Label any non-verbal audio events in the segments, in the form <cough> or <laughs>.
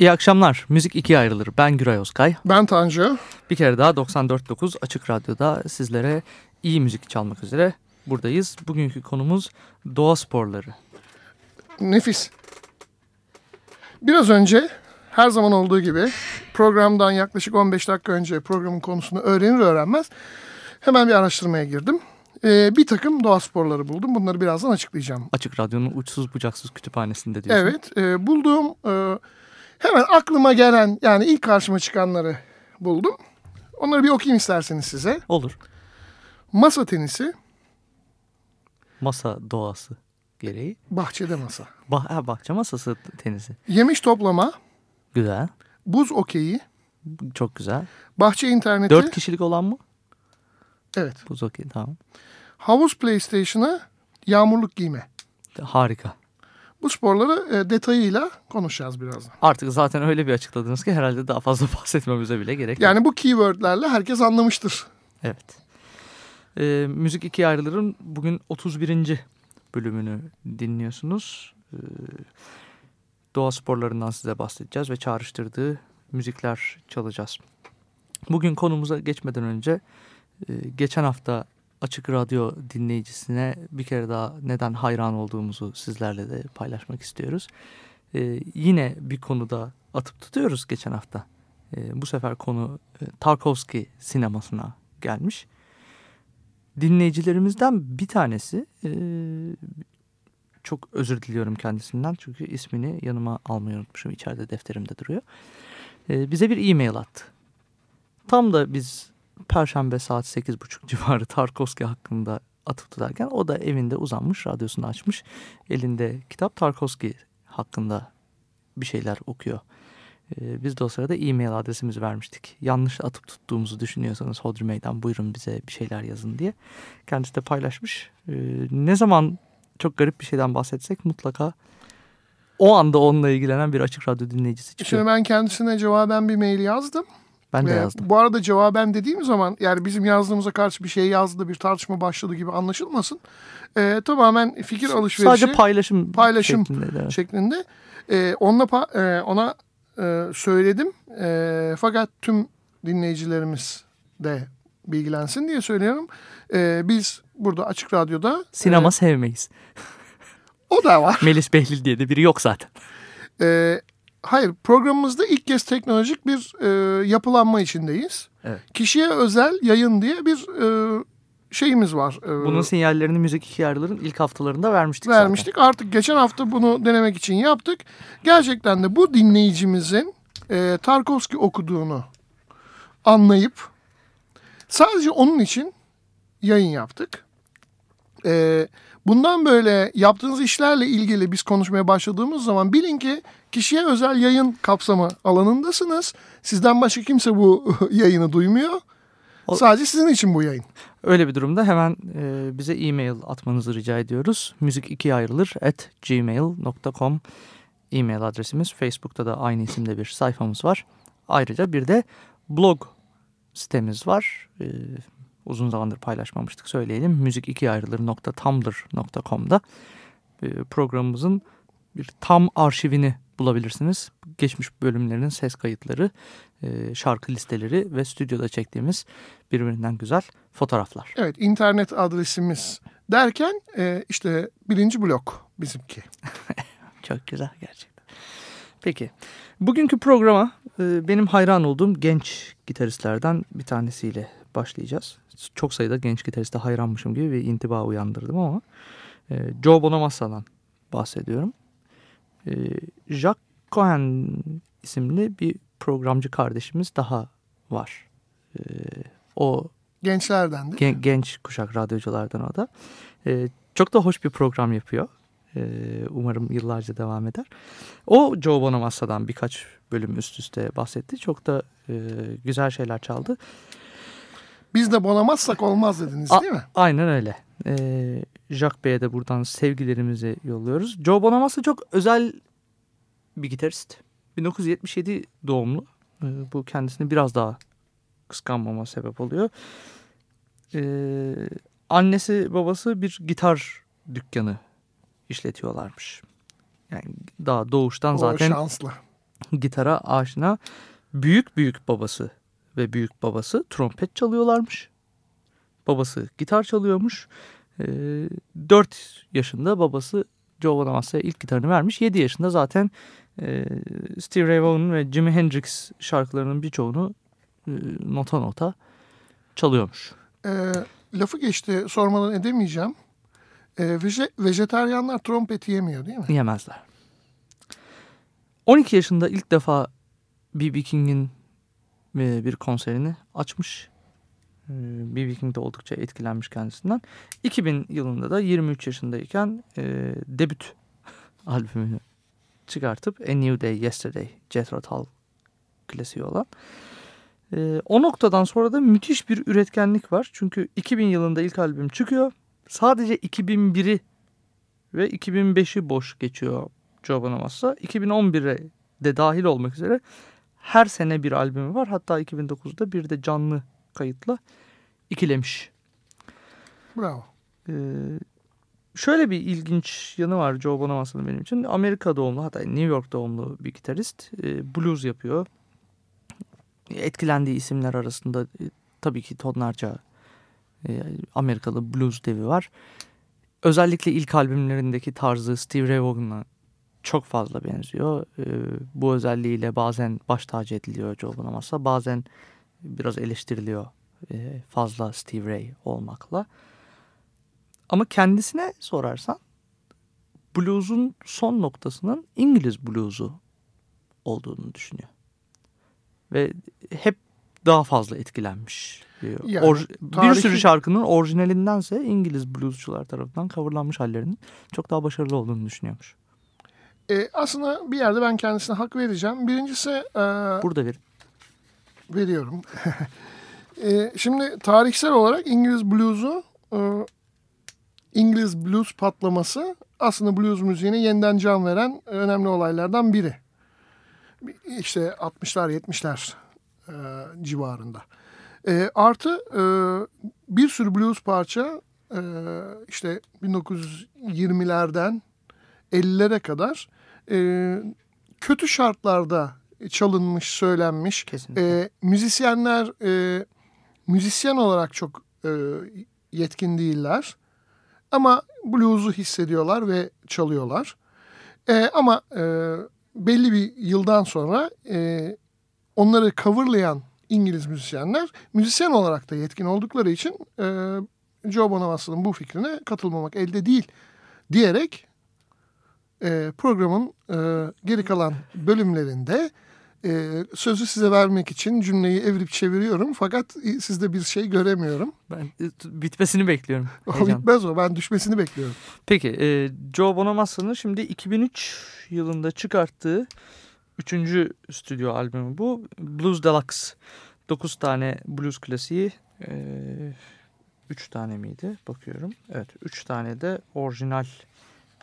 İyi akşamlar. Müzik ikiye ayrılır. Ben Güray Oskay. Ben Tanju. Bir kere daha 94.9 Açık Radyo'da sizlere iyi müzik çalmak üzere buradayız. Bugünkü konumuz doğa sporları. Nefis. Biraz önce her zaman olduğu gibi programdan yaklaşık 15 dakika önce programın konusunu öğrenir öğrenmez hemen bir araştırmaya girdim. Ee, bir takım doğa sporları buldum. Bunları birazdan açıklayacağım. Açık Radyo'nun uçsuz bucaksız kütüphanesinde diyorsun. Evet, e, bulduğum e, hemen aklıma gelen yani ilk karşıma çıkanları buldum. Onları bir okuyayım isterseniz size. Olur. Masa tenisi, Masa doğası gereği. bahçede masa. Bah ha, bahçe masası tenisi. Yemiş toplama, Güzel. buz okeyi, Çok güzel. bahçe interneti. Dört kişilik olan mı? Evet. Buz okey tamam. Havuz PlayStation'ı, yağmurluk giyme. Harika. Bu sporları e, detayıyla konuşacağız birazdan. Artık zaten öyle bir açıkladınız ki herhalde daha fazla <laughs> bahsetmemize bile gerek yok. Yani bu keywordlerle herkes anlamıştır. Evet. Ee, Müzik ikiye ayrılırın bugün 31. bölümünü dinliyorsunuz. Ee, doğa sporlarından size bahsedeceğiz ve çağrıştırdığı müzikler çalacağız. Bugün konumuza geçmeden önce e, geçen hafta Açık Radyo dinleyicisine bir kere daha neden hayran olduğumuzu sizlerle de paylaşmak istiyoruz. Ee, yine bir konuda atıp tutuyoruz geçen hafta. Ee, bu sefer konu e, Tarkovski sinemasına gelmiş. Dinleyicilerimizden bir tanesi e, çok özür diliyorum kendisinden çünkü ismini yanıma almayı unutmuşum içeride defterimde duruyor. E, bize bir e-mail attı. Tam da biz Perşembe saat 8.30 civarı Tarkovski hakkında atıp tutarken o da evinde uzanmış radyosunu açmış elinde kitap Tarkovski hakkında bir şeyler okuyor. Ee, Biz de o sırada e-mail adresimizi vermiştik. Yanlış atıp tuttuğumuzu düşünüyorsanız Hodri Meydan buyurun bize bir şeyler yazın diye. Kendisi de paylaşmış. Ee, Ne zaman çok garip bir şeyden bahsetsek mutlaka o anda onunla ilgilenen bir açık radyo dinleyicisi çıkıyor. Şimdi ben kendisine cevaben bir mail yazdım. Ben de Ve yazdım. Bu arada cevaben dediğim zaman yani bizim yazdığımıza karşı bir şey yazdı, bir tartışma başladı gibi anlaşılmasın. E, tamamen fikir alışverişi Sadece paylaşım, paylaşım şeklindeydi, evet. şeklinde. E, onunla e, ona e, söyledim. E, fakat tüm dinleyicilerimiz de bilgilensin diye söylüyorum. E, biz burada Açık Radyo'da Sinema e, sevmeyiz. o da var. <laughs> Melis Behlil diye de biri yok zaten. E, hayır programımızda ilk kez teknolojik bir e, yapılanma içindeyiz. Evet. Kişiye özel yayın diye bir e, şeyimiz var. E, Bunun sinyallerini müzik yarıların ilk haftalarında vermiştik, vermiştik. Artık geçen hafta bunu denemek için yaptık. Gerçekten de bu dinleyicimizin e, Tarkovski okuduğunu anlayıp sadece onun için yayın yaptık. E, bundan böyle yaptığınız işlerle ilgili biz konuşmaya başladığımız zaman bilin ki kişiye özel yayın kapsamı alanındasınız. Sizden başka kimse bu <laughs> yayını duymuyor. O- Sadece sizin için bu yayın. Öyle bir durumda hemen e, bize e-mail atmanızı rica ediyoruz. Müzik ikiye ayrılır at gmail.com e-mail adresimiz. Facebook'ta da aynı isimde bir sayfamız var. Ayrıca bir de blog sitemiz var. E, uzun zamandır paylaşmamıştık söyleyelim. Müzik ikiye ayrılır.tumblr.com'da e, programımızın bir tam arşivini bulabilirsiniz. Geçmiş bölümlerin ses kayıtları, e, şarkı listeleri ve stüdyoda çektiğimiz birbirinden güzel fotoğraflar. Evet internet adresimiz derken e, işte birinci blok bizimki. <laughs> Çok güzel gerçekten. Peki bugünkü programa e, benim hayran olduğum genç gitaristlerden bir tanesiyle başlayacağız. Çok sayıda genç gitariste hayranmışım gibi bir intiba uyandırdım ama e, Joe Bonamassa'dan bahsediyorum. E, Jacques Cohen isimli bir programcı kardeşimiz daha var. E, o Gençlerden de. Gen- genç kuşak radyoculardan o da. Ee, çok da hoş bir program yapıyor. E, umarım yıllarca devam eder. O Joe Bonamassa'dan birkaç bölüm üst üste bahsetti. Çok da e, güzel şeyler çaldı. Biz de bonamazsak olmaz dediniz A- değil mi? Aynen öyle. E, Jack Bey'e de buradan sevgilerimizi yolluyoruz. Joe Bonamassa çok özel bir gitarist. 1977 doğumlu. E, bu kendisini biraz daha kıskanmama sebep oluyor. E, annesi babası bir gitar dükkanı işletiyorlarmış. Yani daha doğuştan O zaten şanslı. gitara aşina. Büyük büyük babası ve büyük babası trompet çalıyorlarmış. Babası gitar çalıyormuş. Ee, 4 yaşında babası Joe Bonamassa'ya ilk gitarını vermiş. 7 yaşında zaten e, Steve Ray Vaughan ve Jimi Hendrix şarkılarının birçoğunu e, nota nota çalıyormuş. Ee, lafı geçti sormadan edemeyeceğim. Ee, veje- vejeteryanlar trompet yemiyor değil mi? Yemezler. 12 yaşında ilk defa B.B. King'in e, bir konserini açmış. E, B.B. King de oldukça etkilenmiş kendisinden. 2000 yılında da 23 yaşındayken e, debüt <laughs> albümünü çıkartıp A New Day Yesterday Jethro Tull klasiği olan. E, o noktadan sonra da müthiş bir üretkenlik var. Çünkü 2000 yılında ilk albüm çıkıyor. Sadece 2001'i ve 2005'i boş geçiyor Joe Bonamassa. 2011'e de dahil olmak üzere her sene bir albümü var. Hatta 2009'da bir de canlı kayıtla ikilemiş. Bravo. Ee, şöyle bir ilginç yanı var Joe Bonamassa'nın benim için. Amerika doğumlu hatta New York doğumlu bir gitarist. Ee, blues yapıyor. Etkilendiği isimler arasında e, tabii ki tonlarca e, Amerikalı blues devi var. Özellikle ilk albümlerindeki tarzı Steve Ray Vaughan'a çok fazla benziyor. Ee, bu özelliğiyle bazen baş tacı ediliyor Joe Bonamassa. Bazen biraz eleştiriliyor e, fazla Steve Ray olmakla. Ama kendisine sorarsan blues'un son noktasının İngiliz blues'u olduğunu düşünüyor. Ve hep daha fazla etkilenmiş. diyor. Yani Bir tarihi- sürü şarkının orijinalindense İngiliz bluesçular tarafından coverlanmış hallerinin çok daha başarılı olduğunu düşünüyormuş. Ee, aslında bir yerde ben kendisine hak vereceğim. Birincisi e, Burada bir veriyorum. <laughs> Ee, şimdi tarihsel olarak İngiliz blues'u e, İngiliz blues patlaması aslında blues müziğine yeniden can veren önemli olaylardan biri. İşte 60'lar 70'ler e, civarında. E, artı e, bir sürü blues parça e, işte 1920'lerden 50'lere kadar e, kötü şartlarda çalınmış, söylenmiş. Kesinlikle. E, müzisyenler e, müzisyen olarak çok e, yetkin değiller. Ama blues'u hissediyorlar ve çalıyorlar. E, ama e, belli bir yıldan sonra e, onları coverlayan İngiliz müzisyenler müzisyen olarak da yetkin oldukları için e, Joe Bonamassa'nın bu fikrine katılmamak elde değil diyerek e, programın e, geri kalan bölümlerinde e, sözü size vermek için cümleyi evirip çeviriyorum. Fakat e, sizde bir şey göremiyorum. ben e, bitmesini bekliyorum. <laughs> O Heyecan. bitmez o. Ben düşmesini bekliyorum. Peki e, Joe Bonamassa'nın şimdi 2003 yılında çıkarttığı üçüncü stüdyo albümü bu. Blues Deluxe. 9 tane blues klasiği. 3 tane miydi? Bakıyorum. Evet 3 tane de orijinal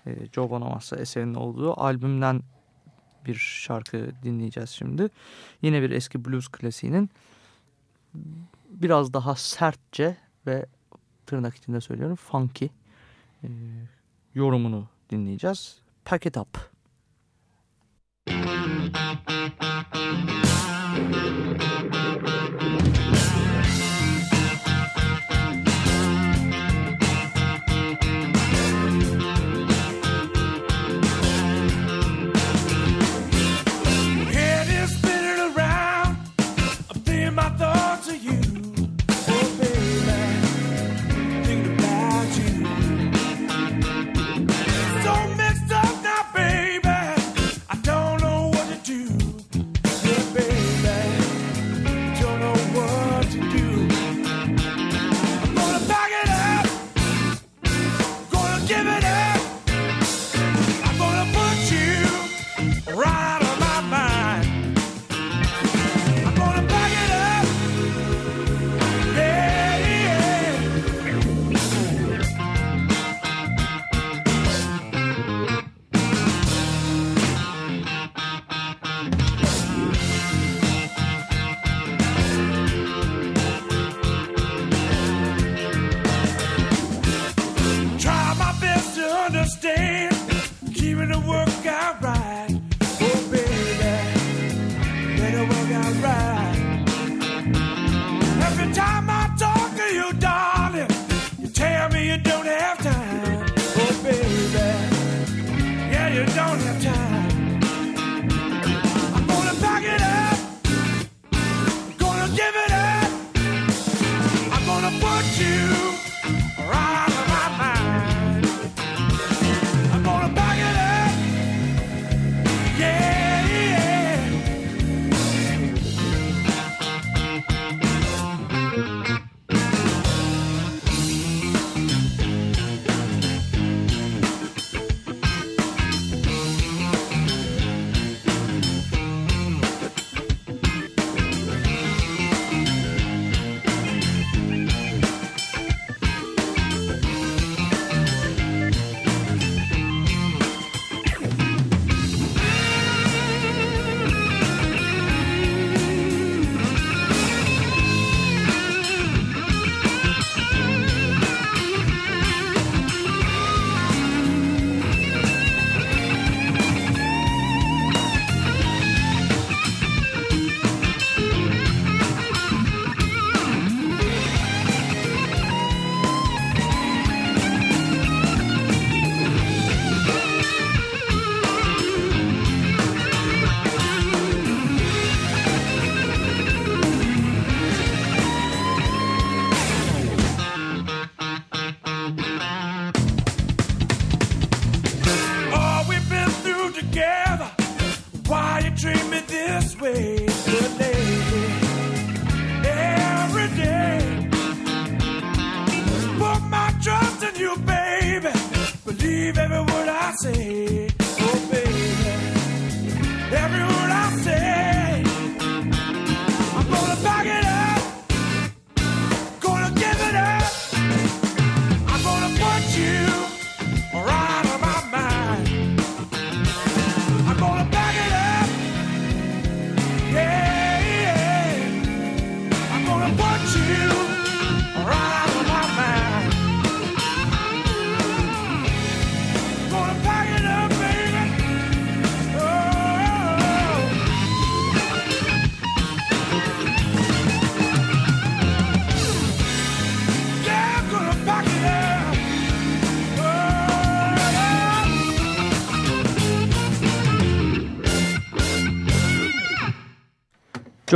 e, Joe Bonamassa eserinin olduğu albümden bir şarkı dinleyeceğiz şimdi. Yine bir eski blues klasiğinin biraz daha sertçe ve tırnak içinde söylüyorum funky e, yorumunu dinleyeceğiz. Pack it up.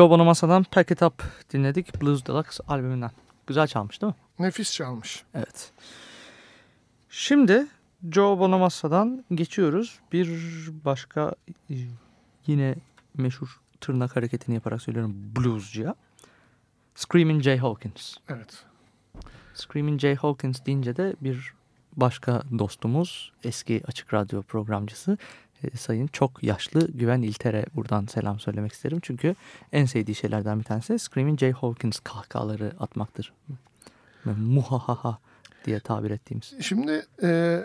Joe Bonamassa'dan Pack It Up dinledik Blues Deluxe albümünden. Güzel çalmış değil mi? Nefis çalmış. Evet. Şimdi Joe Bonamassa'dan geçiyoruz. Bir başka e, yine meşhur tırnak hareketini yaparak söylüyorum bluescuya. Screaming Jay Hawkins. Evet. Screaming Jay Hawkins deyince de bir başka dostumuz eski açık radyo programcısı sayın çok yaşlı Güven İlter'e buradan selam söylemek isterim. Çünkü en sevdiği şeylerden bir tanesi Screaming Jay Hawkins kahkahaları atmaktır. Muhahaha diye tabir ettiğimiz. Şimdi e,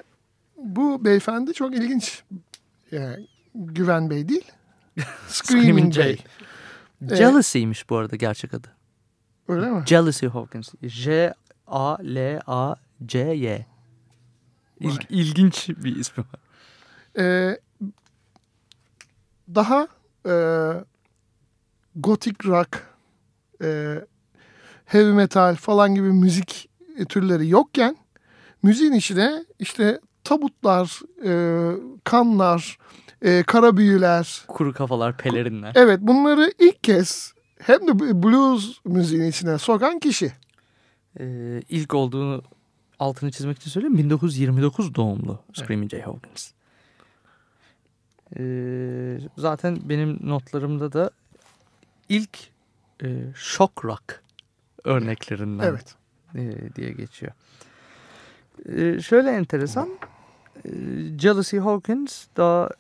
bu beyefendi çok ilginç. Yani, Güven Bey değil. <laughs> Screaming Bey. Evet. Jealousy'ymiş bu arada gerçek adı. Öyle mi? Jealousy Hawkins. J-A-L-A-C-Y. İl, ilginç bir ismi var. E, daha e, gotik rock, e, heavy metal falan gibi müzik türleri yokken müziğin içine işte tabutlar, e, kanlar, e, kara büyüler, Kuru kafalar, pelerinler. evet bunları ilk kez hem de blues müziğin içine sokan kişi. Ee, ilk olduğunu altını çizmek için söyleyeyim. 1929 doğumlu Screaming Jay Hawkins. Ee, zaten benim notlarımda da ilk e, shock rock örneklerinden Evet. e, diye geçiyor. E, şöyle enteresan. E, Jealousy Hawkins daha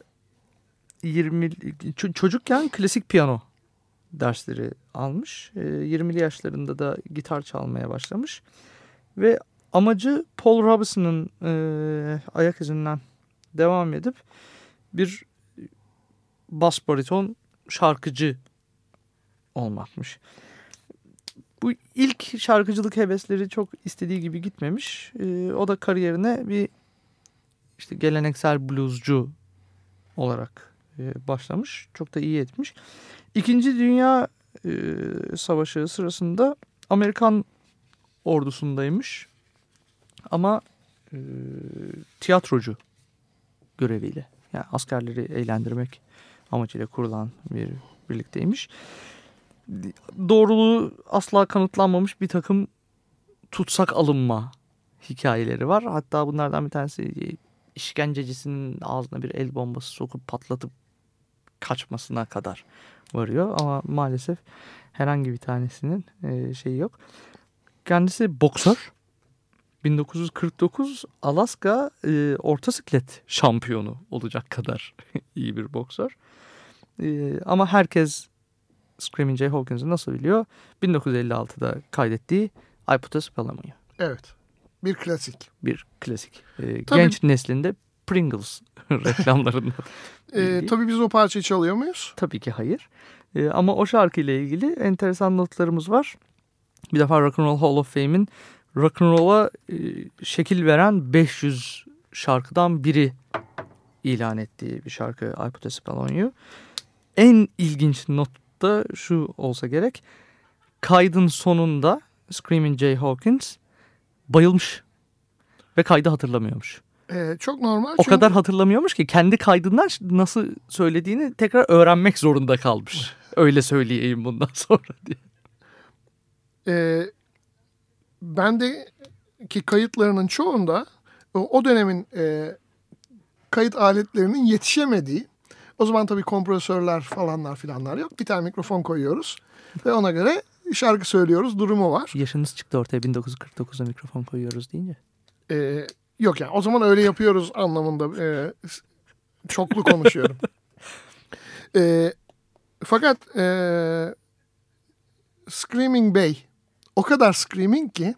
20 ço- çocukken klasik piyano dersleri almış. E, 20'li yaşlarında da gitar çalmaya başlamış. Ve amacı Paul Robeson'ın e, ayak izinden devam edip bir bas bariton şarkıcı olmakmış. Bu ilk şarkıcılık hevesleri çok istediği gibi gitmemiş. E, o da kariyerine bir işte geleneksel bluescu olarak e, başlamış. Çok da iyi etmiş. İkinci Dünya e, Savaşı sırasında Amerikan ordusundaymış. Ama e, tiyatrocu göreviyle. Yani askerleri eğlendirmek amacıyla kurulan bir birlikteymiş. Doğruluğu asla kanıtlanmamış bir takım tutsak alınma hikayeleri var. Hatta bunlardan bir tanesi e, işkencecisinin ağzına bir el bombası sokup patlatıp kaçmasına kadar varıyor. Ama maalesef herhangi bir tanesinin e, şeyi yok. Kendisi boksör. 1949 Alaska e, orta siklet şampiyonu olacak kadar <laughs> iyi bir boksör. E, ama herkes Screaming Jay Hawkins'i nasıl biliyor? 1956'da kaydettiği I Put a Spell on You. Evet. Bir klasik. Bir klasik. E, Tabii. genç neslinde Pringles <laughs> reklamlarında. Bildiği. tabii biz o parçayı çalıyor muyuz? Tabii ki hayır. E, ama o şarkıyla ilgili enteresan notlarımız var. Bir defa Rock and Roll Hall of Fame'in Rock and Roll'a e, şekil veren 500 şarkıdan biri ilan ettiği bir şarkı I Put a Spell on You. En ilginç not da şu olsa gerek. Kaydın sonunda Screaming Jay Hawkins bayılmış ve kaydı hatırlamıyormuş. Ee, çok normal. O çünkü- kadar hatırlamıyormuş ki kendi kaydından nasıl söylediğini tekrar öğrenmek zorunda kalmış. <laughs> Öyle söyleyeyim bundan <laughs> sonra diye. Ee, bendeki kayıtlarının çoğunda o, o dönemin e, kayıt aletlerinin yetişemediği o zaman tabii kompresörler falanlar filanlar yok. Bir tane mikrofon koyuyoruz ve ona göre şarkı söylüyoruz durumu var. Yaşınız çıktı ortaya 1949'da mikrofon koyuyoruz deyince. Ee, yok yani o zaman öyle yapıyoruz anlamında e, çoklu konuşuyorum. Ee, <laughs> fakat e, Screaming Bay o kadar screaming ki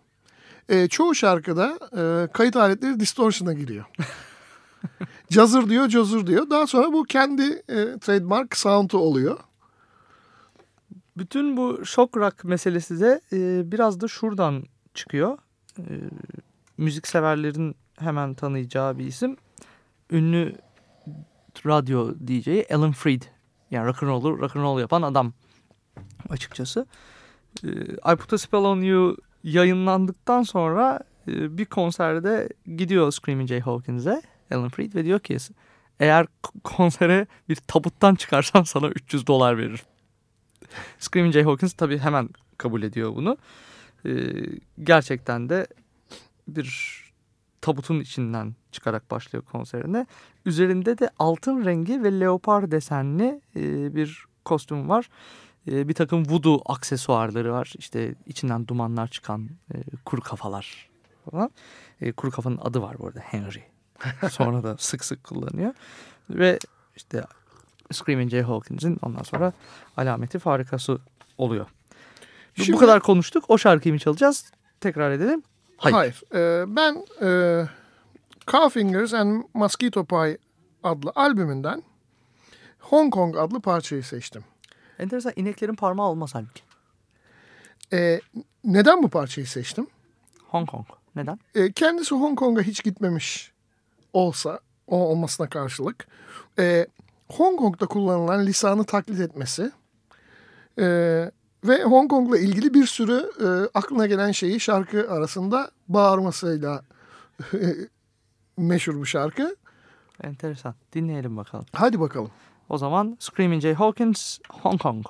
e, çoğu şarkıda e, kayıt aletleri distortion'a giriyor. <laughs> Cazır diyor, cazır diyor. Daha sonra bu kendi e, trademark sound'u oluyor. Bütün bu shock rock meselesi de e, biraz da şuradan çıkıyor. E, müzik severlerin hemen tanıyacağı bir isim. Ünlü radyo DJ Alan Freed. Yani rock and roll'u rock and roll yapan adam açıkçası. E, I Put a Spell on You yayınlandıktan sonra e, bir konserde gidiyor Screaming Jay Hawkins'e Alan Freed ve diyor ki eğer konsere bir tabuttan çıkarsan sana 300 dolar veririm. <laughs> Screaming Jay Hawkins tabii hemen kabul ediyor bunu. Ee, gerçekten de bir tabutun içinden çıkarak başlıyor konserine. Üzerinde de altın rengi ve leopar desenli e, bir kostüm var. E, bir takım voodoo aksesuarları var. İşte içinden dumanlar çıkan e, kuru kafalar falan. E, kuru kafanın adı var bu arada Henry. <laughs> Sonra da sık sık kullanıyor. Ve işte Screaming Jay Hawkins'in ondan sonra alameti farikası oluyor. Bu- Şimdi- Bu kadar konuştuk. O şarkıyı mı çalacağız? Tekrar edelim. Hayır. Hayır. Ee, ben e, Cowfingers and Mosquito Pie adlı albümünden Hong Kong adlı parçayı seçtim. Enteresan ineklerin parmağı olmaz halbuki. Ee, neden bu parçayı seçtim? Hong Kong. Neden? Ee, kendisi Hong Kong'a hiç gitmemiş olsa, o olmasına karşılık e, Hong Kong'da kullanılan lisanı taklit etmesi e, ve Hong Kong'la ilgili bir sürü e, aklına gelen şeyi şarkı arasında bağırmasıyla <laughs> meşhur bu şarkı. Enteresan. Dinleyelim bakalım. Hadi bakalım. O zaman Screaming Jay Hawkins, Hong Kong.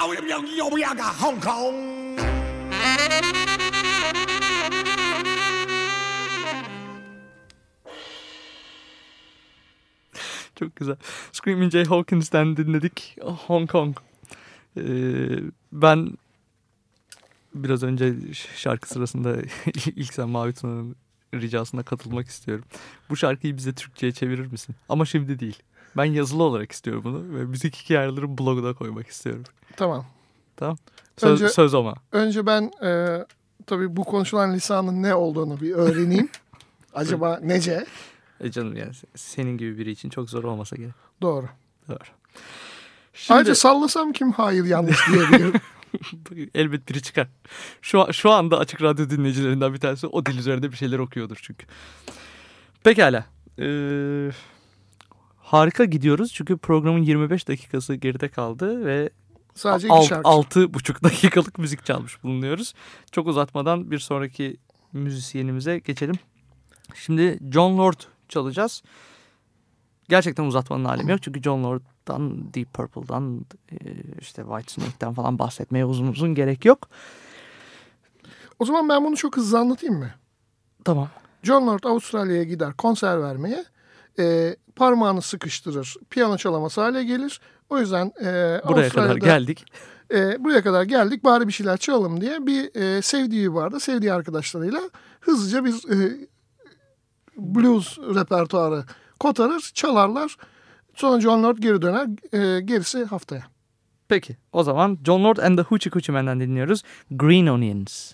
ah, 有有有有有噶 Hong Kong。 Çok güzel. Screaming Jay Hawkins'ten dinledik. Hong Kong. Ee, ben biraz önce şarkı sırasında <laughs> ilk sen Mavi Tuna'nın ricasına katılmak istiyorum. Bu şarkıyı bize Türkçe'ye çevirir misin? Ama şimdi değil. Ben yazılı olarak istiyorum bunu ve müzik hikayeleri bloguna koymak istiyorum. Tamam. Tamam. Söz, Önce- söz ama. Önce ben e, tabii bu konuşulan lisanın ne olduğunu bir öğreneyim. <laughs> Acaba nece? E canım yani senin gibi biri için çok zor olmasa gerek. Doğru. Doğru. Şimdi, Ayrıca sallasam kim hayır yanlış diyebilir. <laughs> elbet biri çıkar. Şu, şu anda açık radyo dinleyicilerinden bir tanesi o dil üzerinde bir şeyler okuyordur çünkü. Pekala. Ee, harika gidiyoruz çünkü programın 25 dakikası geride kaldı ve Sadece iki alt, şarkı. <laughs> dakikalık müzik çalmış bulunuyoruz. Çok uzatmadan bir sonraki müzisyenimize geçelim. Şimdi John Lord çalacağız. Gerçekten uzatmanın alemi yok. Çünkü John Lord'dan, Deep Purple'dan, e, işte Whitesnake'den falan bahsetmeye uzun uzun gerek yok. O zaman ben bunu çok hızlı anlatayım mı? Tamam. John Lord Avustralya'ya gider konser vermeye. E, parmağını sıkıştırır. Piyano çalaması hale gelir. O yüzden e, Buraya kadar geldik. e, buraya kadar geldik bari bir şeyler çalalım diye bir e, sevdiği vardı. Sevdiği arkadaşlarıyla hızlıca bir e, blues repertuarı kotarır, çalarlar. Sonra John Lord geri döner. E, gerisi haftaya. Peki o zaman John Lord and the Hoochie Coochie Men'den dinliyoruz. Green Onions.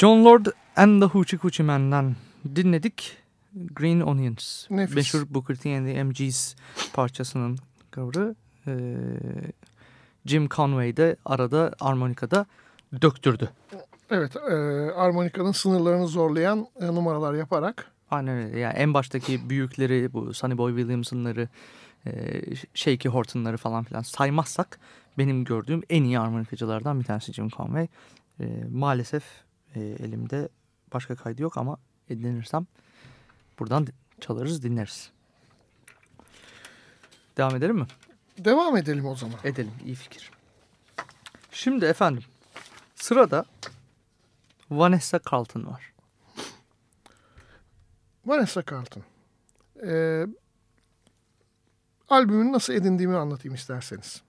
John Lord and the Hoochie Coochie Men'den dinledik. Green Onions. Nefis. Meşhur Booker T and the MG's parçasının cover'ı. Ee, Jim Conway de arada armonikada döktürdü. Evet, e, armonikanın sınırlarını zorlayan e, numaralar yaparak Aynen öyle. Yani en baştaki büyükleri bu Sonny Boy Williamson'ları, e, Shaky Horton'ları falan filan saymazsak benim gördüğüm en iyi armonikacılardan bir tanesi Jim Conway. E, maalesef e, elimde başka kaydı yok ama edinirsem buradan çalarız dinleriz. Devam edelim mi? devam edelim o zaman. Edelim. iyi fikir. Şimdi efendim sırada Vanessa Carlton var. Vanessa Carlton. E, albümün nasıl edindiğimi anlatayım isterseniz.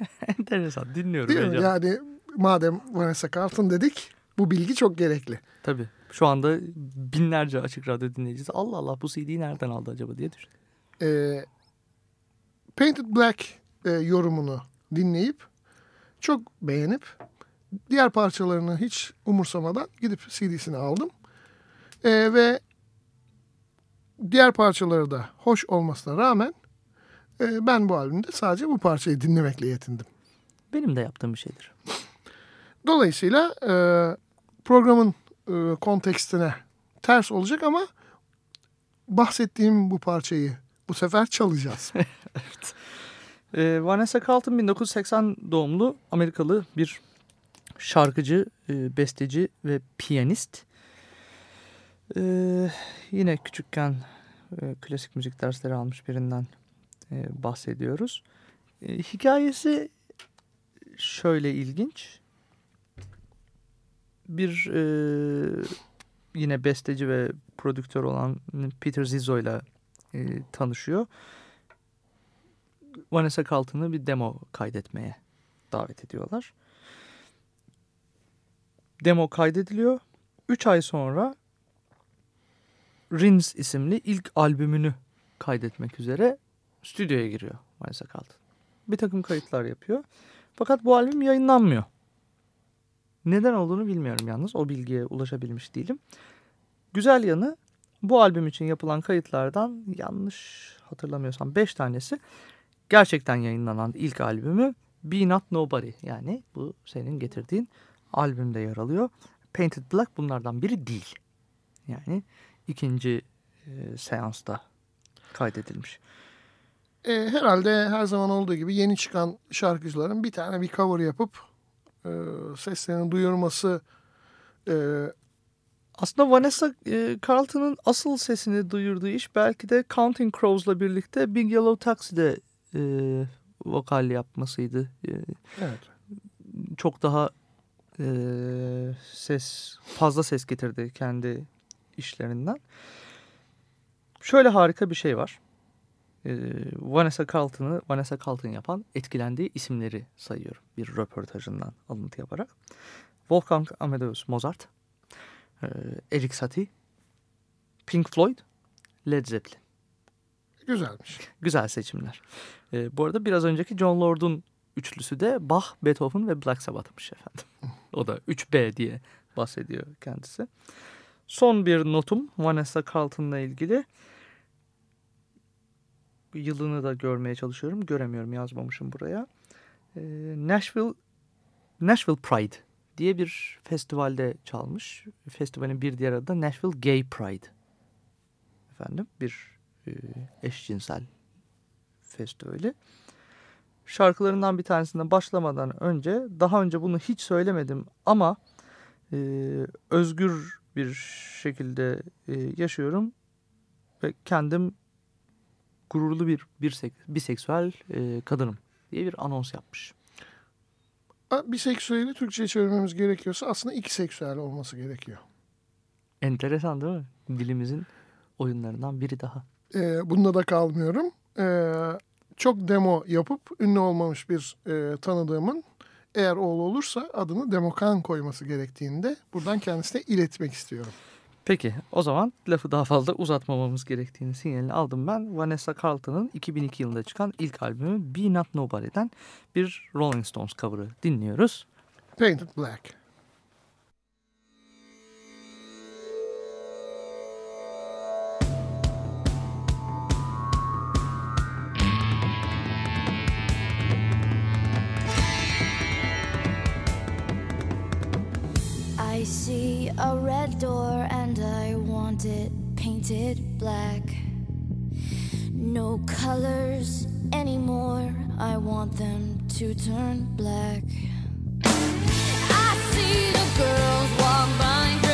<laughs> Enteresan dinliyorum. Değil mi? Yani madem Vanessa Carlton dedik bu bilgi çok gerekli. Tabii. Şu anda binlerce açık radyo dinleyicisi Allah Allah bu CD'yi nereden aldı acaba diye düşün. e, Painted Black e, yorumunu dinleyip çok beğenip diğer parçalarını hiç umursamadan gidip CD'sini aldım. E, ve diğer parçaları da hoş olmasına rağmen e, ben bu albümde sadece bu parçayı dinlemekle yetindim. Benim de yaptığım bir şeydir. Dolayısıyla e, programın e, kontekstine ters olacak ama bahsettiğim bu parçayı bu sefer çalacağız. <laughs> Ee, Vanessa Carlton 1980 doğumlu Amerikalı bir şarkıcı, e, besteci ve piyanist. Ee, yine küçükken e, klasik müzik dersleri almış birinden e, bahsediyoruz. E, hikayesi şöyle ilginç. Bir e, yine besteci ve prodüktör olan Peter Zizzo ile e, tanışıyor. Vanessa Carlton'ı bir demo kaydetmeye davet ediyorlar. Demo kaydediliyor. 3 ay sonra Rins isimli ilk albümünü kaydetmek üzere stüdyoya giriyor Vanessa Carlton. Bir takım kayıtlar yapıyor. Fakat bu albüm yayınlanmıyor. Neden olduğunu bilmiyorum yalnız. O bilgiye ulaşabilmiş değilim. Güzel yanı bu albüm için yapılan kayıtlardan yanlış hatırlamıyorsam 5 tanesi gerçekten yayınlanan ilk albümü Be Not Nobody yani bu senin getirdiğin albümde yer alıyor. Painted Black bunlardan biri değil. Yani ikinci e, seansta kaydedilmiş. E, herhalde her zaman olduğu gibi yeni çıkan şarkıcıların bir tane bir cover yapıp e, seslerini duyurması e, Aslında Vanessa e, Carlton'ın asıl sesini duyurduğu iş belki de Counting Crows'la birlikte Big Yellow Taxi'de e, vokal yapmasıydı. E, evet. çok daha e, ses fazla ses getirdi kendi işlerinden. Şöyle harika bir şey var. E, Vanessa Carlton'ı Vanessa Carlton yapan etkilendiği isimleri sayıyorum bir röportajından alıntı yaparak. Wolfgang Amadeus Mozart, e, Eric Satie, Pink Floyd, Led Zeppelin. Güzelmiş. Güzel seçimler. E, bu arada biraz önceki John Lord'un üçlüsü de Bach, Beethoven ve Black Sabbath'mış efendim. <laughs> o da 3B diye bahsediyor kendisi. Son bir notum Vanessa Carlton'la ilgili. Yılını da görmeye çalışıyorum. Göremiyorum yazmamışım buraya. E, Nashville Nashville Pride diye bir festivalde çalmış. Festivalin bir diğer adı da Nashville Gay Pride. Efendim bir e, eşcinsel festivali. Şarkılarından bir tanesinden başlamadan önce daha önce bunu hiç söylemedim ama e, özgür bir şekilde e, yaşıyorum ve kendim gururlu bir bir biseksüel e, kadınım diye bir anons yapmış. Biseksüeli Türkçe'ye çevirmemiz gerekiyorsa aslında iki seksüel olması gerekiyor. Enteresan değil mi? Dilimizin oyunlarından biri daha. E, bunda da kalmıyorum. E, çok demo yapıp ünlü olmamış bir e, tanıdığımın eğer oğlu olursa adını Demokan koyması gerektiğinde buradan kendisine iletmek istiyorum. Peki o zaman lafı daha fazla uzatmamamız gerektiğini sinyalini aldım ben. Vanessa Carlton'ın 2002 yılında çıkan ilk albümü Be Not Nobody'den bir Rolling Stones cover'ı dinliyoruz. Painted Black. A red door and I want it painted black. No colors anymore, I want them to turn black. I see the girls walk by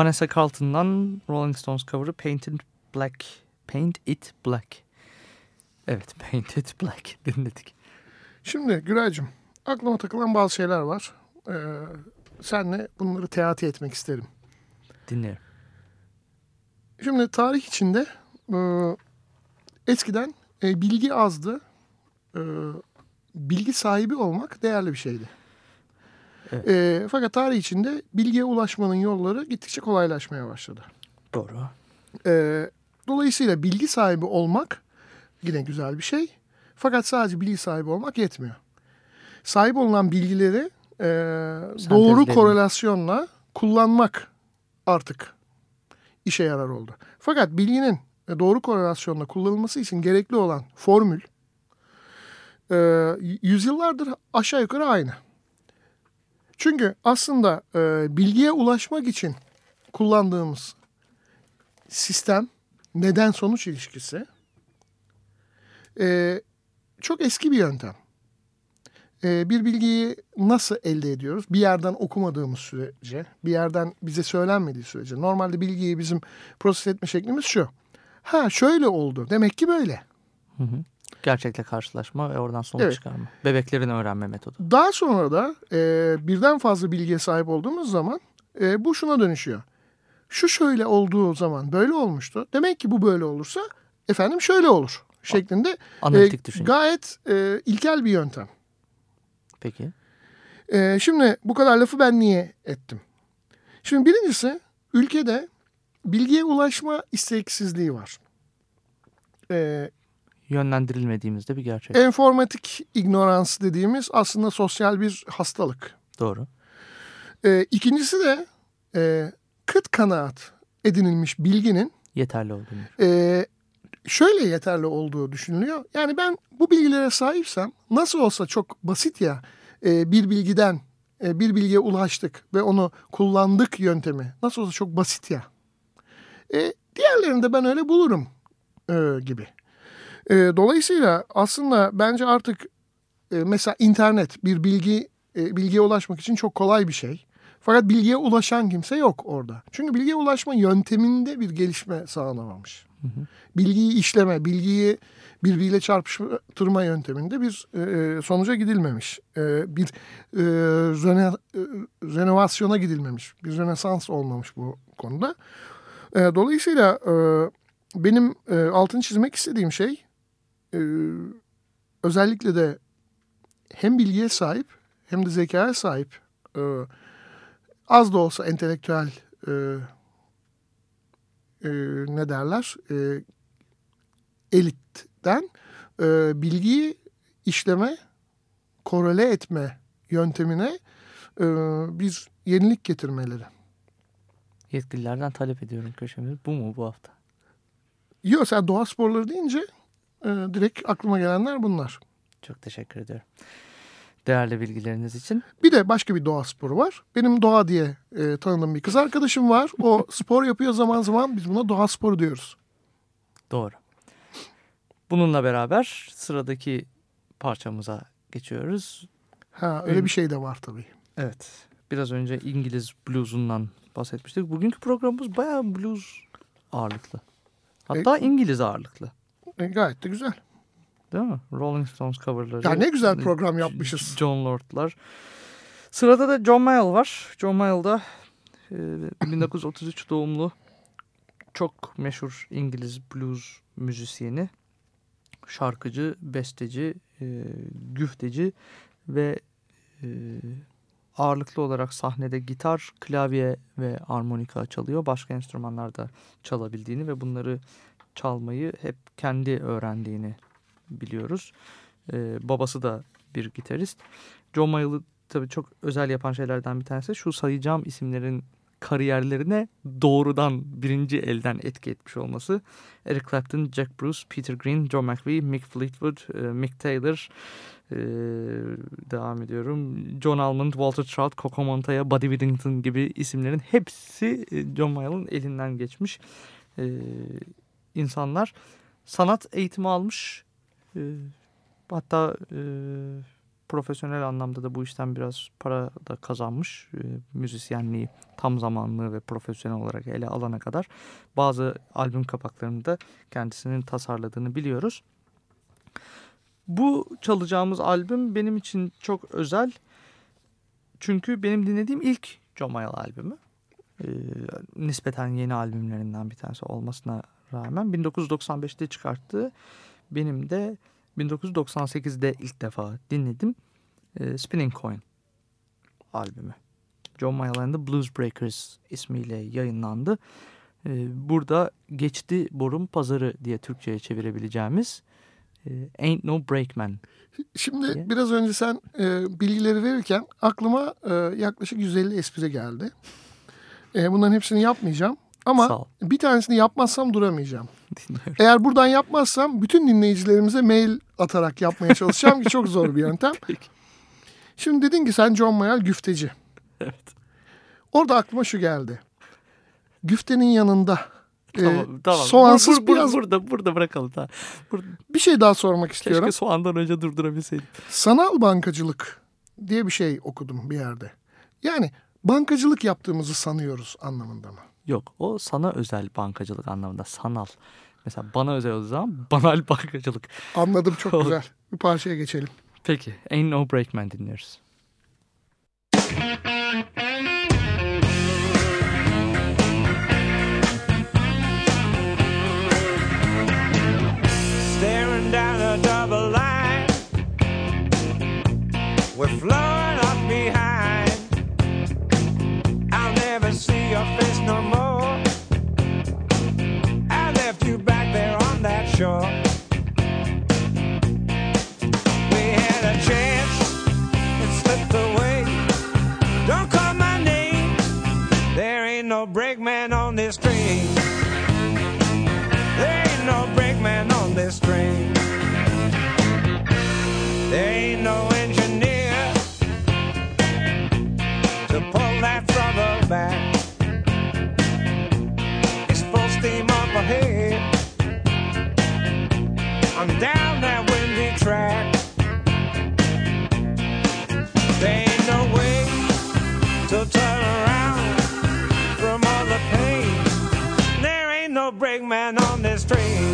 Vanessa Carlton'dan Rolling Stones cover'ı Painted Black. Paint It Black. Evet <laughs> Painted Black <laughs> dinledik. Şimdi Güray'cığım aklıma takılan bazı şeyler var. Ee, senle bunları teati etmek isterim. Dinliyorum. Şimdi tarih içinde e, eskiden e, bilgi azdı. E, bilgi sahibi olmak değerli bir şeydi. Evet. E, fakat tarih içinde bilgiye ulaşmanın yolları gittikçe kolaylaşmaya başladı. Doğru. E, dolayısıyla bilgi sahibi olmak yine güzel bir şey. Fakat sadece bilgi sahibi olmak yetmiyor. Sahip olunan bilgileri e, doğru korelasyonla kullanmak artık işe yarar oldu. Fakat bilginin e, doğru korelasyonla kullanılması için gerekli olan formül e, yüzyıllardır aşağı yukarı aynı. Çünkü aslında e, bilgiye ulaşmak için kullandığımız sistem neden sonuç ilişkisi e, çok eski bir yöntem. E, bir bilgiyi nasıl elde ediyoruz? Bir yerden okumadığımız sürece, bir yerden bize söylenmediği sürece. Normalde bilgiyi bizim proses etme şeklimiz şu. Ha şöyle oldu. Demek ki böyle. Gerçekle karşılaşma ve oradan sonuç Evet. çıkarma. Bebeklerin öğrenme metodu. Daha sonra da e, birden fazla bilgiye sahip olduğumuz zaman e, bu şuna dönüşüyor. Şu şöyle olduğu zaman böyle olmuştu. Demek ki bu böyle olursa efendim şöyle olur şeklinde Analitik e, düşünce. gayet e, ilkel bir yöntem. Peki. E, şimdi bu kadar lafı ben niye ettim? Şimdi birincisi ülkede bilgiye ulaşma isteksizliği var. Ee, Yönlendirilmediğimizde bir gerçek. enformatik ignorans dediğimiz aslında sosyal bir hastalık. Doğru. Ee, ikincisi de e, kıt kanaat edinilmiş bilginin Yeterli olduğunu. e, şöyle yeterli olduğu düşünülüyor. Yani ben bu bilgilere sahipsem nasıl olsa çok basit ya e, bir bilgiden e, bir bilgiye ulaştık ve onu kullandık yöntemi nasıl olsa çok basit ya. E, diğerlerini de ben öyle bulurum e, gibi. E, dolayısıyla aslında bence artık e, mesela internet bir bilgi e, bilgiye ulaşmak için çok kolay bir şey. Fakat bilgiye ulaşan kimse yok orada. Çünkü bilgiye ulaşma yönteminde bir gelişme sağlanamamış. Bilgiyi işleme, bilgiyi birbiriyle çarpıştırma yönteminde bir e, sonuca gidilmemiş. E, bir e, rene, e, renovasyona gidilmemiş. Bir rönesans olmamış bu konuda. E, dolayısıyla e, benim e, altını çizmek istediğim şey e, özellikle de hem bilgiye sahip hem de zekaya sahip e, az da olsa entelektüel e, e, ne derler e, elitten e, bilgiyi işleme, korele etme yöntemine e, bir yenilik getirmeleri. Yetkililerden talep ediyorum köşemiz. Bu mu bu hafta? Yok sen doğa sporları deyince e, direkt aklıma gelenler bunlar. Çok teşekkür ediyorum. Değerli bilgileriniz için. Bir de başka bir doğa sporu var. Benim doğa diye e, tanıdığım bir kız arkadaşım var. O <laughs> spor yapıyor zaman zaman biz buna doğa sporu diyoruz. Doğru. Bununla beraber sıradaki parçamıza geçiyoruz. Ha öyle bir şey de var tabii. Evet. Biraz önce İngiliz bluesundan bahsetmiştik. Bugünkü programımız bayağı blues ağırlıklı. Hatta İngiliz ağırlıklı. E, gayet de güzel. Değil mi? Rolling Stones coverları. Ya ne güzel program yapmışız. John Lord'lar. Sırada da John Mayall var. John Mayall da e, 1933 doğumlu çok meşhur İngiliz blues müzisyeni. Şarkıcı, besteci, e, güfteci ve e, ağırlıklı olarak sahnede gitar, klavye ve armonika çalıyor. Başka enstrümanlar da çalabildiğini ve bunları çalmayı hep kendi öğrendiğini biliyoruz. Ee, babası da bir gitarist. John Mayall'ı tabii çok özel yapan şeylerden bir tanesi şu sayacağım isimlerin kariyerlerine doğrudan birinci elden etki etmiş olması. Eric Clapton, Jack Bruce, Peter Green, John McVie, Mick Fleetwood, e, Mick Taylor, e, devam ediyorum. John Almond, Walter Trout, Coco Montoya, Buddy Whittington gibi isimlerin hepsi e, John Mayall'ın elinden geçmiş e, insanlar. Sanat eğitimi almış. E, hatta e, profesyonel anlamda da bu işten biraz para da kazanmış. E, müzisyenliği tam zamanlı ve profesyonel olarak ele alana kadar bazı albüm kapaklarını da kendisinin tasarladığını biliyoruz. Bu çalacağımız albüm benim için çok özel. Çünkü benim dinlediğim ilk John Mayall albümü. E, nispeten yeni albümlerinden bir tanesi olmasına rağmen 1995'te çıkarttığı benim de 1998'de ilk defa dinledim. E, Spinning Coin albümü. John Mayall and the Blues Breakers ismiyle yayınlandı. E, burada geçti borum pazarı diye Türkçe'ye çevirebileceğimiz e, Ain't No Breakman. Şimdi diye. biraz önce sen e, bilgileri verirken aklıma e, yaklaşık 150 espri geldi. E, bunların hepsini yapmayacağım. Ama bir tanesini yapmazsam duramayacağım. Dinliyorum. Eğer buradan yapmazsam bütün dinleyicilerimize mail atarak yapmaya çalışacağım ki çok zor bir yöntem. <laughs> Peki. Şimdi dedin ki sen John Mayall güfteci. Evet. Orada aklıma şu geldi. Güftenin yanında e, Tamam, tamam. soğansız Bur- bur- biraz burada burada bırakalım. Tamam. Burada, bir şey daha sormak istiyorum. keşke soğandan önce durdurabilseydim. Sanal bankacılık diye bir şey okudum bir yerde. Yani bankacılık yaptığımızı sanıyoruz anlamında mı? Yok o sana özel bankacılık anlamında sanal. Mesela bana özel olduğu zaman banal <laughs> bankacılık. Anladım çok <laughs> güzel. Bir parçaya geçelim. Peki Ain't No Breakman dinliyoruz. staring down a double line. We're flowing up behind. I'll never see your face back. It's full steam up ahead. I'm down that windy track. There ain't no way to turn around from all the pain. There ain't no brakeman on this train.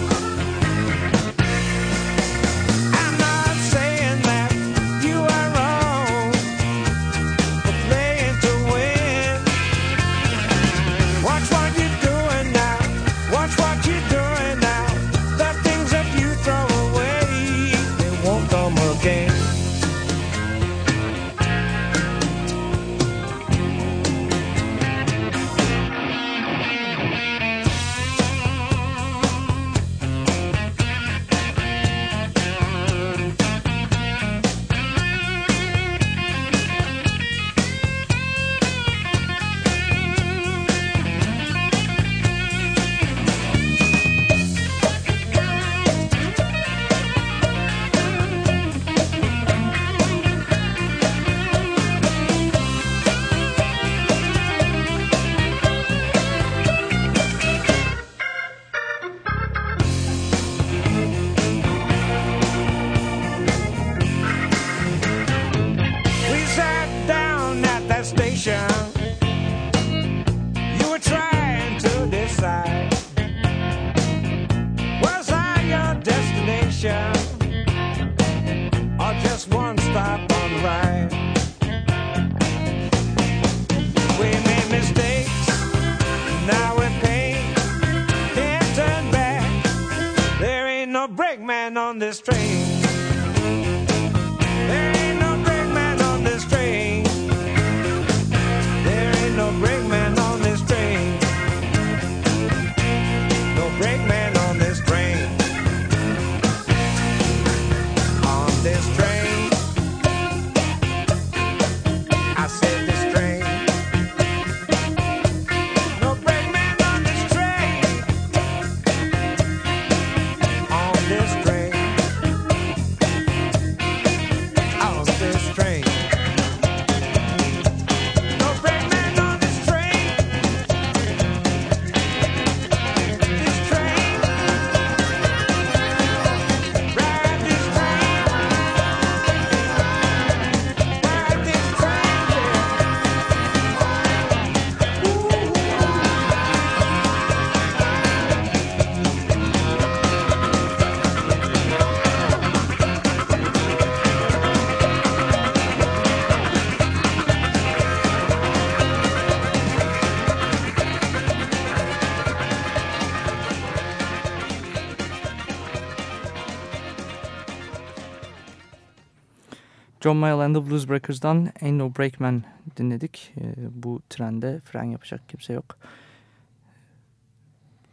John Mayall and the Bluesbreakers'dan Ain't No Brakeman dinledik. Ee, bu trende fren yapacak kimse yok.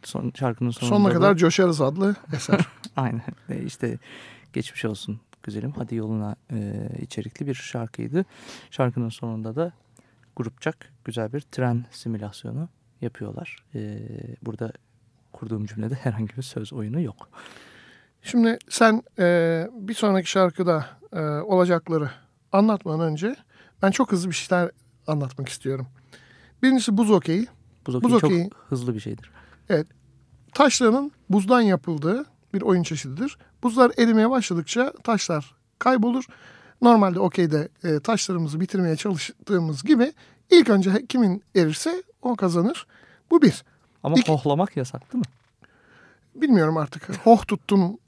Son, şarkının sonunda Sonuna da- kadar coşarız adlı eser. <laughs> Aynen. Ve işte geçmiş olsun güzelim. Hadi yoluna e, içerikli bir şarkıydı. Şarkının sonunda da grupçak güzel bir tren simülasyonu yapıyorlar. E, burada kurduğum cümlede <laughs> herhangi bir söz oyunu yok. Şimdi sen e, bir sonraki şarkıda e, olacakları anlatmadan önce ben çok hızlı bir şeyler anlatmak istiyorum. Birincisi buz okeyi. Buz Buz hokeyi hokeyi- çok hızlı bir şeydir. Taşların buzdan yapıldığı bir oyun çeşididir. Buzlar erimeye başladıkça taşlar kaybolur. Normalde okeyde e, taşlarımızı bitirmeye çalıştığımız gibi ilk önce kimin erirse o kazanır. Bu bir. Ama İki- hohlamak yasak değil mi? Bilmiyorum artık. Hoh tuttum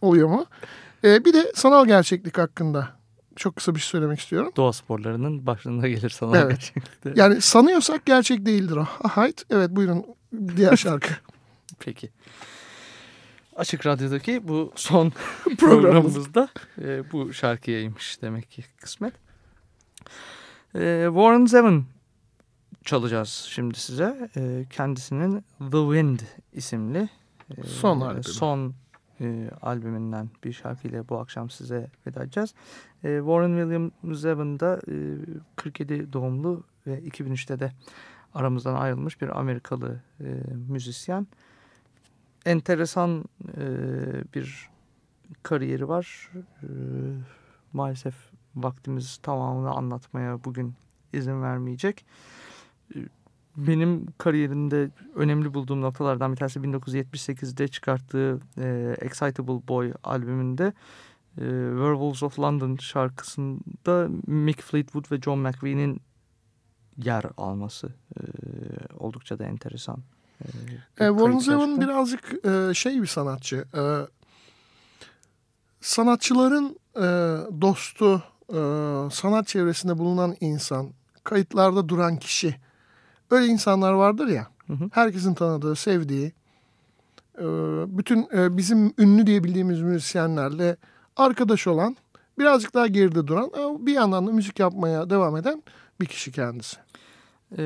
oluyor mu? E, bir de sanal gerçeklik hakkında çok kısa bir şey söylemek istiyorum. Doğa sporlarının başında gelir sana. Evet. gerçekten. Yani sanıyorsak gerçek değildir o. Hayt. Evet buyurun diğer <laughs> şarkı. Peki. Açık Radyo'daki bu son <laughs> Programımız. programımızda e, bu şarkıyaymış demek ki kısmet. E, Warren Zevon çalacağız şimdi size. E, kendisinin The Wind isimli e, Son albümü. son e, albümünden bir şarkıyla bu akşam size veda edeceğiz. E, Warren Williams da e, 47 doğumlu ve 2003'te de aramızdan ayrılmış bir Amerikalı e, müzisyen. Enteresan e, bir kariyeri var. E, maalesef vaktimiz tamamını anlatmaya bugün izin vermeyecek. E, benim kariyerinde önemli bulduğum noktalardan bir tanesi 1978'de çıkarttığı e, Excitable Boy albümünde e, Werewolves of London şarkısında Mick Fleetwood ve John McVie'nin yer alması e, oldukça da enteresan. E, E, Warren Zevon birazcık e, şey bir sanatçı. E, sanatçıların e, dostu, e, sanat çevresinde bulunan insan, kayıtlarda duran kişi. Öyle insanlar vardır ya. Hı hı. Herkesin tanıdığı, sevdiği. e, bütün e, bizim ünlü diye bildiğimiz müzisyenlerle arkadaş olan, birazcık daha geride duran ama bir yandan da müzik yapmaya devam eden bir kişi kendisi. E,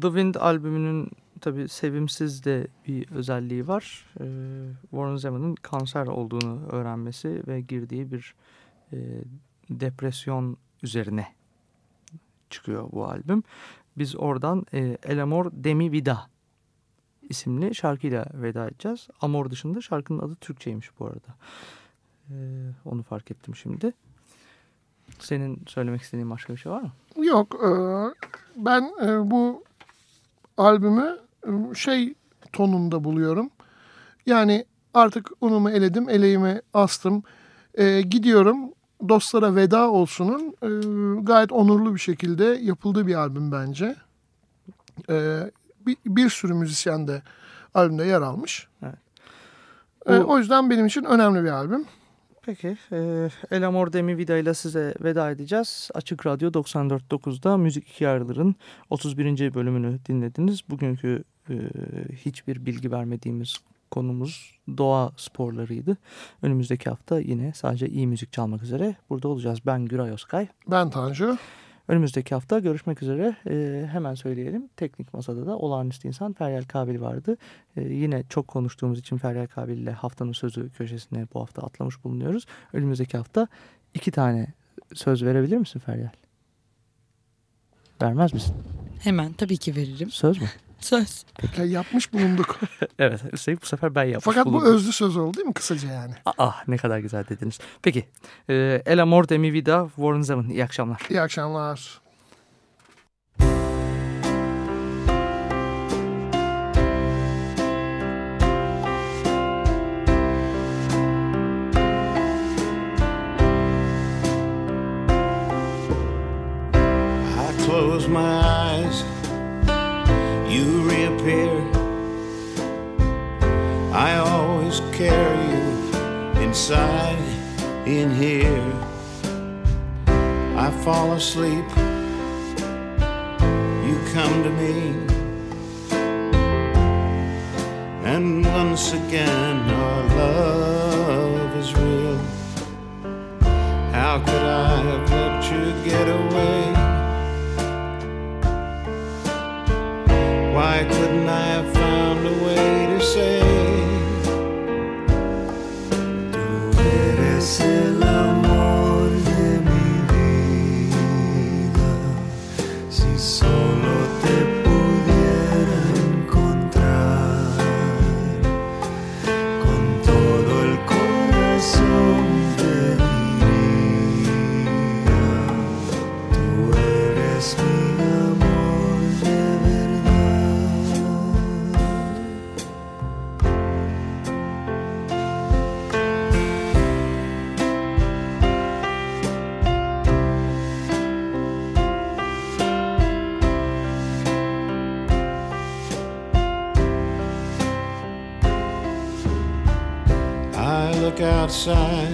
The Wind albümünün tabii sevimsiz de bir özelliği var. E, Warren Zevon'un kanser olduğunu öğrenmesi ve girdiği bir e, depresyon üzerine çıkıyor bu albüm. Biz oradan e, El Amor de mi Vida isimli şarkıyla veda edeceğiz. Amor dışında şarkının adı Türkçeymiş bu arada. E, onu fark ettim şimdi. Senin söylemek istediğin başka bir şey var mı? Yok. e, ben e, bu albümü e, şey tonunda buluyorum. Yani artık unumu eledim, eleğimi astım. E, gidiyorum. Dostlara veda olsunun e, gayet onurlu bir şekilde yapıldığı bir albüm bence. E, bir, bir sürü müzisyen de albümde yer almış. Evet. E, o yüzden benim için önemli bir albüm. Peki. E, El Amor de mi Vida ile size veda edeceğiz. Açık Radyo 94.9'da Müzik İki Yarılar'ın 31. bölümünü dinlediniz. Bugünkü e, hiçbir bilgi vermediğimiz konumuz doğa sporlarıydı. Önümüzdeki hafta yine sadece iyi müzik çalmak üzere burada olacağız. Ben Güray Özkay. Ben Tanju. Önümüzdeki hafta görüşmek üzere. E, hemen söyleyelim. Teknik Masada da olağanüstü insan Feryal Kabil vardı. E, yine çok konuştuğumuz için Feryal Kabil ile haftanın sözü köşesine bu hafta atlamış bulunuyoruz. Önümüzdeki hafta iki tane söz verebilir misin Feryal? Vermez misin? Hemen tabii ki veririm. Söz mü? Söz. Ya yapmış bulunduk. <laughs> evet. Üstelik bu sefer ben yapmış Fakat bu bulundum. özlü söz oldu değil mi kısaca yani? Aa, ne kadar güzel dediniz. Peki. E, El Amor de mi Vida, Warren Zevon. İyi akşamlar. İyi akşamlar. Close my eyes, carry you inside in here. I fall asleep, you come to me. And once again, our love is real. How could I have let you get away? Why couldn't I have found a way to say outside,